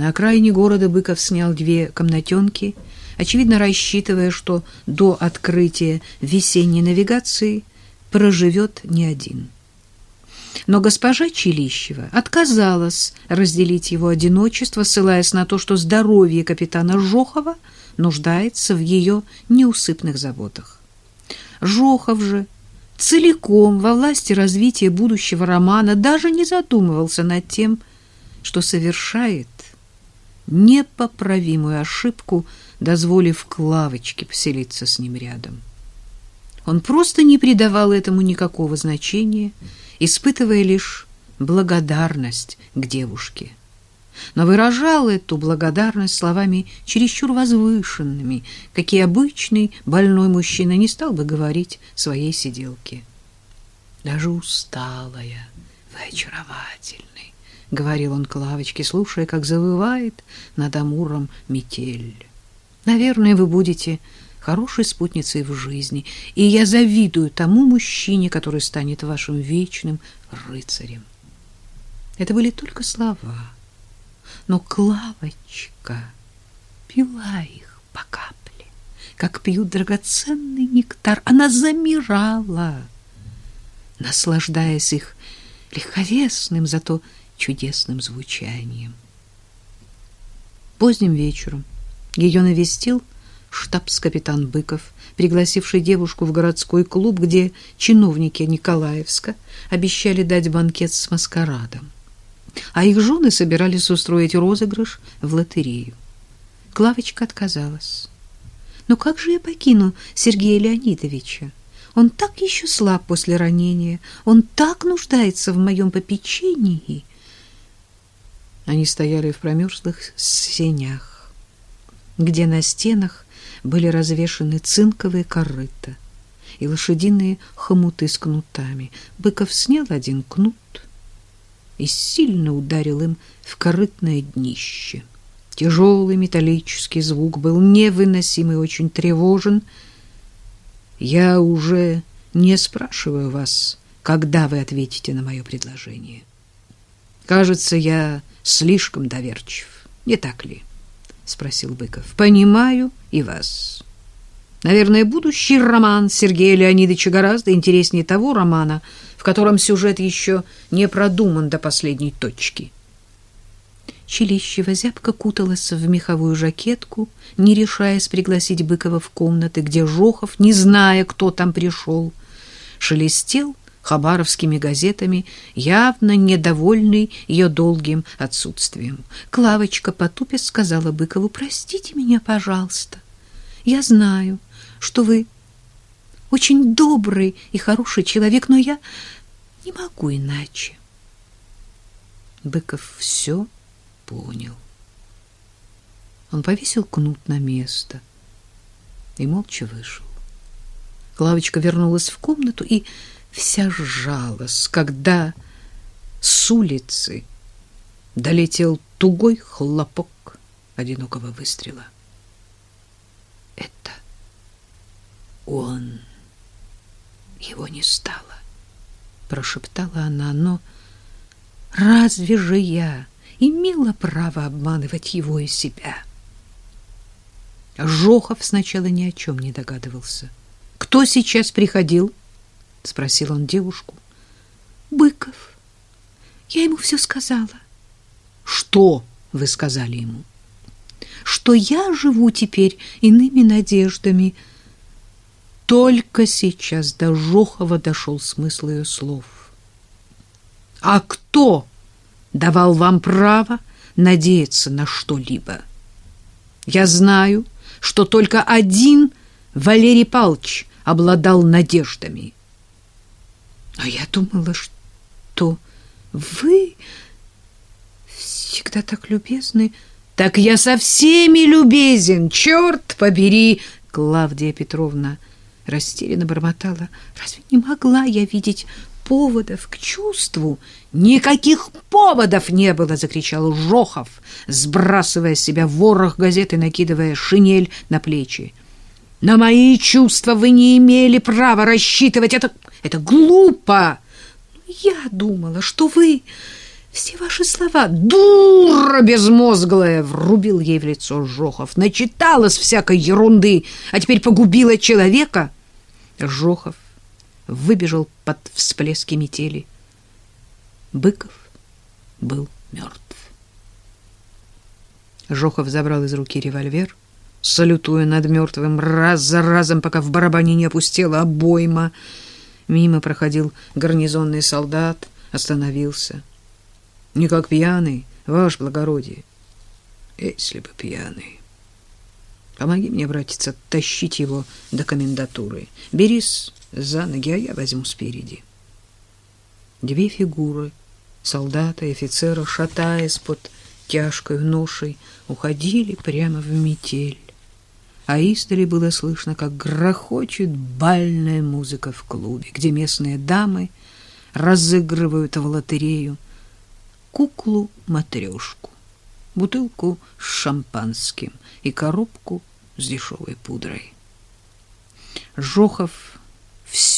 На окраине города Быков снял две комнатенки, очевидно рассчитывая, что до открытия весенней навигации проживет не один. Но госпожа Челищева отказалась разделить его одиночество, ссылаясь на то, что здоровье капитана Жохова нуждается в ее неусыпных заботах. Жохов же целиком во власти развития будущего романа даже не задумывался над тем, что совершает непоправимую ошибку, дозволив Клавочке поселиться с ним рядом. Он просто не придавал этому никакого значения, испытывая лишь благодарность к девушке. Но выражал эту благодарность словами чересчур возвышенными, какие обычный больной мужчина не стал бы говорить своей сиделке. Даже усталая, вы очаровательный, — говорил он Клавочке, слушая, как завывает над Амуром метель. Наверное, вы будете хорошей спутницей в жизни, и я завидую тому мужчине, который станет вашим вечным рыцарем. Это были только слова, но Клавочка пила их по капле, как пьют драгоценный нектар. Она замирала, наслаждаясь их легковесным, зато чудесным звучанием. Поздним вечером ее навестил штабс-капитан Быков, пригласивший девушку в городской клуб, где чиновники Николаевска обещали дать банкет с маскарадом. А их жены собирались устроить розыгрыш в лотерею. Клавочка отказалась. «Но как же я покину Сергея Леонидовича? Он так еще слаб после ранения, он так нуждается в моем попечении». Они стояли в промерзлых сенях, где на стенах были развешаны цинковые корыта и лошадиные хомуты с кнутами. Быков снял один кнут и сильно ударил им в корытное днище. Тяжелый металлический звук был невыносимый, очень тревожен. «Я уже не спрашиваю вас, когда вы ответите на мое предложение. Кажется, я слишком доверчив, не так ли?» — спросил Быков. «Понимаю и вас. Наверное, будущий роман Сергея Леонидовича гораздо интереснее того романа, в котором сюжет еще не продуман до последней точки». Челищева зябко куталась в меховую жакетку, не решаясь пригласить Быкова в комнаты, где Жохов, не зная, кто там пришел, шелестел хабаровскими газетами, явно недовольный ее долгим отсутствием. Клавочка потупясь сказала Быкову, «Простите меня, пожалуйста. Я знаю, что вы очень добрый и хороший человек, но я не могу иначе». Быков все понял. Он повесил кнут на место и молча вышел. Клавочка вернулась в комнату и вся сжалась, когда с улицы долетел тугой хлопок одинокого выстрела. Это он. Его не стало, прошептала она, но разве же я имела право обманывать его и себя? Жохов сначала ни о чем не догадывался. Кто сейчас приходил? — спросил он девушку. — Быков. Я ему все сказала. — Что вы сказали ему? — Что я живу теперь иными надеждами. Только сейчас до Жохова дошел смысл ее слов. — А кто давал вам право надеяться на что-либо? Я знаю, что только один Валерий Павлович обладал надеждами — а я думала, что вы всегда так любезны. Так я со всеми любезен, черт побери, Клавдия Петровна растерянно бормотала. Разве не могла я видеть поводов к чувству? Никаких поводов не было, закричал Жохов, сбрасывая с себя ворох газеты, накидывая шинель на плечи. На мои чувства вы не имели права рассчитывать. Это, это глупо. Я думала, что вы все ваши слова. Дура безмозглая! Врубил ей в лицо Жохов. Начиталась всякой ерунды, а теперь погубила человека. Жохов выбежал под всплески метели. Быков был мертв. Жохов забрал из руки револьвер, салютуя над мертвым раз за разом, пока в барабане не опустела обойма. Мимо проходил гарнизонный солдат, остановился. Не как пьяный, ваше благородие. Если бы пьяный. Помоги мне, братица, тащить его до комендатуры. Берись за ноги, а я возьму спереди. Две фигуры, солдата и офицера, шатаясь под тяжкой ношей, уходили прямо в метель. А издали было слышно, как грохочет бальная музыка в клубе, где местные дамы разыгрывают в лотерею куклу-матрешку, бутылку с шампанским и коробку с дешевой пудрой. Жохов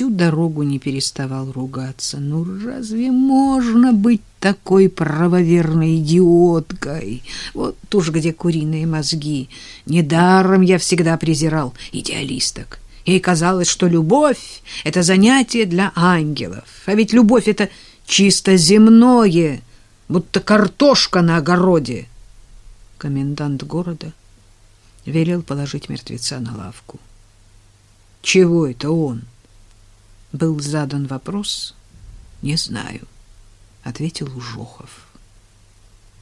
всю дорогу не переставал ругаться. Ну разве можно быть такой правоверной идиоткой? Вот уж где куриные мозги. Недаром я всегда презирал идеалисток. Ей казалось, что любовь — это занятие для ангелов. А ведь любовь — это чисто земное, будто картошка на огороде. Комендант города велел положить мертвеца на лавку. Чего это он? Был задан вопрос. Не знаю, ответил Ужохов.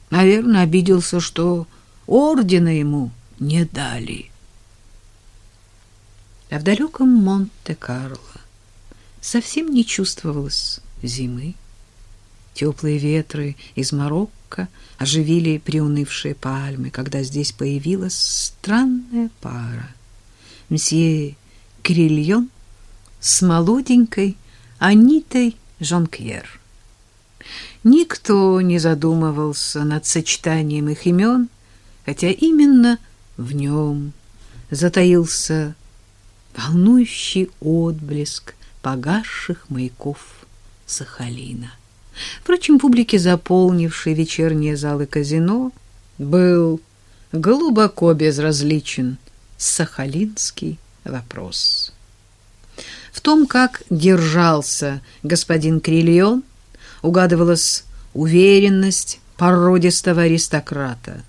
Наверное, обиделся, что ордена ему не дали. А в далеком Монте-Карло совсем не чувствовалось зимы. Теплые ветры из Марокко оживили приунывшие пальмы, когда здесь появилась странная пара. Мсье Крильон с молоденькой Анитой Жонкьер. Никто не задумывался над сочетанием их имен, хотя именно в нем затаился волнующий отблеск погасших маяков Сахалина. Впрочем, публике, заполнившей вечерние залы казино, был глубоко безразличен сахалинский вопрос. В том, как держался господин Крильон, угадывалась уверенность породистого аристократа,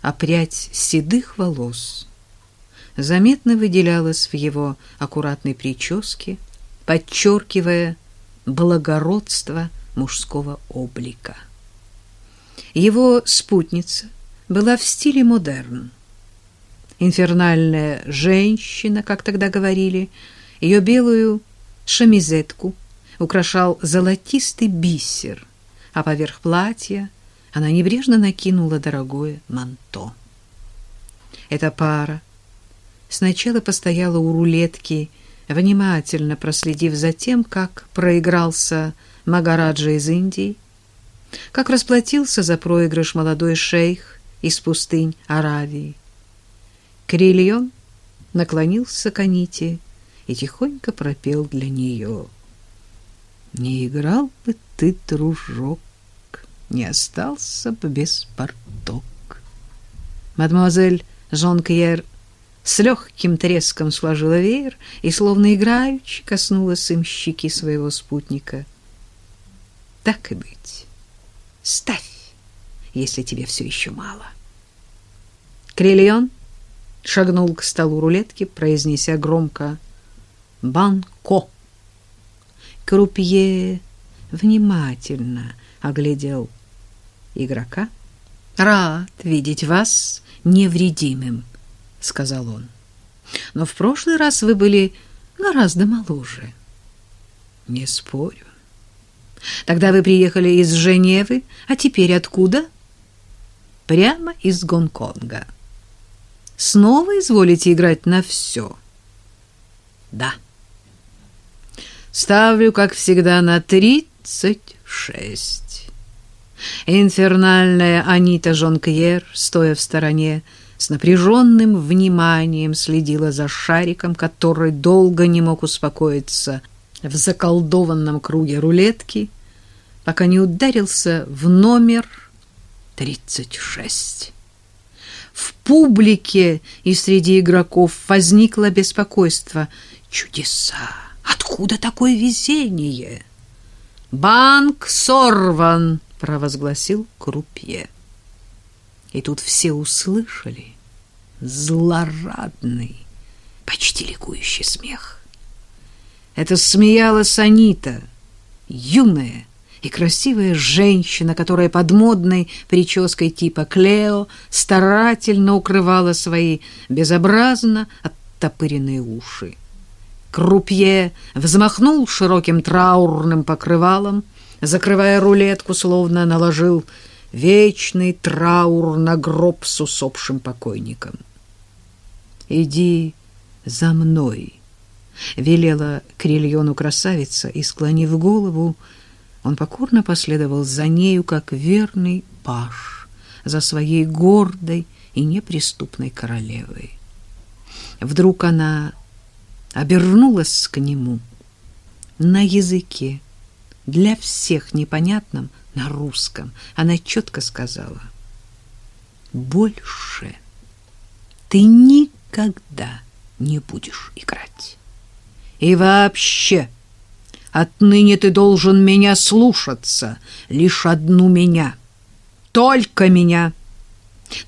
а седых волос заметно выделялась в его аккуратной прическе, подчеркивая благородство мужского облика. Его спутница была в стиле модерн. Инфернальная женщина, как тогда говорили, ее белую шамизетку украшал золотистый бисер, а поверх платья она небрежно накинула дорогое манто. Эта пара сначала постояла у рулетки, внимательно проследив за тем, как проигрался Магараджа из Индии, как расплатился за проигрыш молодой шейх из пустынь Аравии. Крильон наклонился к Аните и тихонько пропел для нее. «Не играл бы ты, дружок, не остался бы без порток». Мадемуазель Жон-Кьер с легким треском сложила веер и, словно играючи, коснулась им щеки своего спутника — так и быть. Ставь, если тебе все еще мало. Крильон шагнул к столу рулетки, произнеся громко «Банко». Крупье внимательно оглядел игрока. «Рад видеть вас невредимым», — сказал он. «Но в прошлый раз вы были гораздо моложе». «Не спорю. Тогда вы приехали из Женевы, а теперь откуда? Прямо из Гонконга. Снова изволите играть на все? Да. Ставлю, как всегда, на тридцать шесть. Инфернальная Анита Жонкьер, стоя в стороне, с напряженным вниманием следила за шариком, который долго не мог успокоиться в заколдованном круге рулетки, пока не ударился в номер 36. В публике и среди игроков возникло беспокойство. Чудеса! Откуда такое везение? Банк сорван, провозгласил крупье. И тут все услышали злорадный, почти ликующий смех. Это смеялась Анита, юная, и красивая женщина, которая под модной прической типа Клео старательно укрывала свои безобразно оттопыренные уши. Крупье взмахнул широким траурным покрывалом, закрывая рулетку, словно наложил вечный траур на гроб с усопшим покойником. «Иди за мной», — велела Крильону красавица, и, склонив голову, он покорно последовал за нею, как верный паш, за своей гордой и неприступной королевой. Вдруг она обернулась к нему на языке, для всех непонятном, на русском. Она четко сказала, «Больше ты никогда не будешь играть. И вообще...» Отныне ты должен меня слушаться, лишь одну меня, только меня.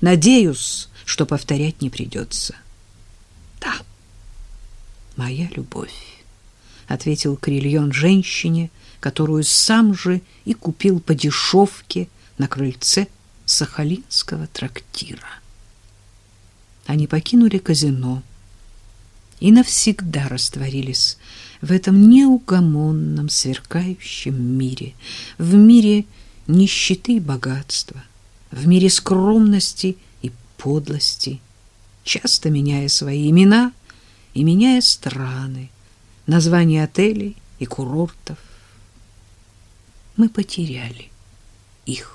Надеюсь, что повторять не придется. Да, моя любовь, — ответил Крильон женщине, которую сам же и купил по дешевке на крыльце сахалинского трактира. Они покинули казино и навсегда растворились в этом неугомонном, сверкающем мире, в мире нищеты и богатства, в мире скромности и подлости, часто меняя свои имена и меняя страны, названия отелей и курортов. Мы потеряли их.